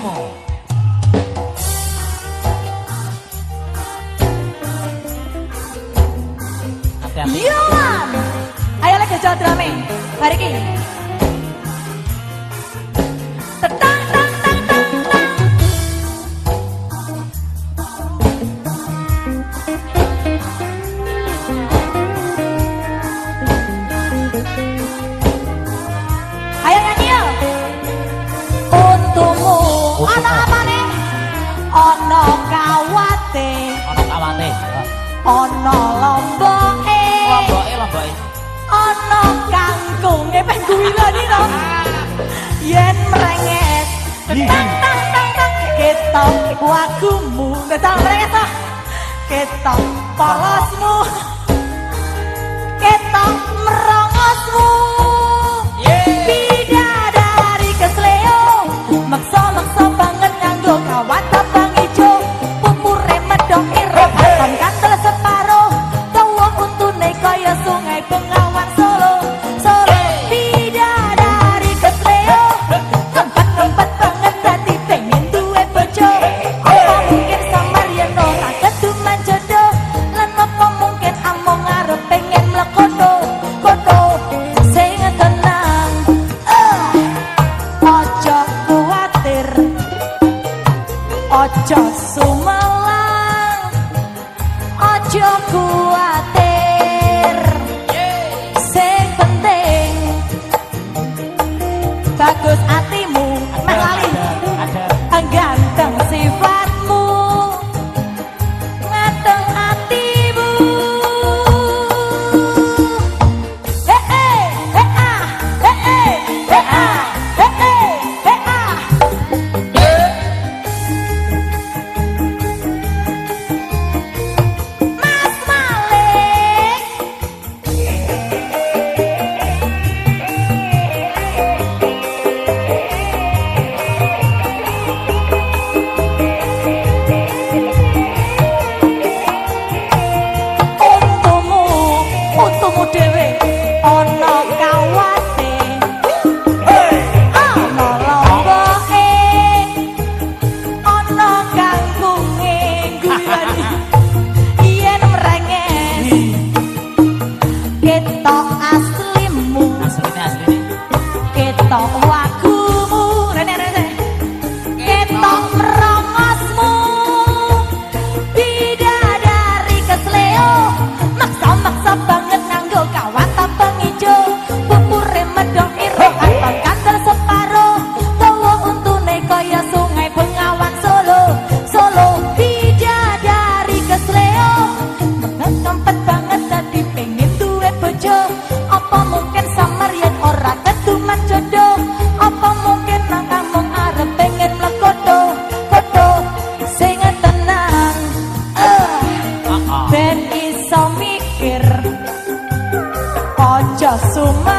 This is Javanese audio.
Romo. Yolan, ayo lagi jalan drama. Mari kita. Thank you. Ono kawate, Ono kawate. ono lomboke. Lomboke, lomboke. ana kangkunge. Pengen kuwilani to. Yen mrenget tang tang tang tang. Ketok wagumu ketok mrenget to ketok polosmu louco até Mas ini asli Ketok Já sou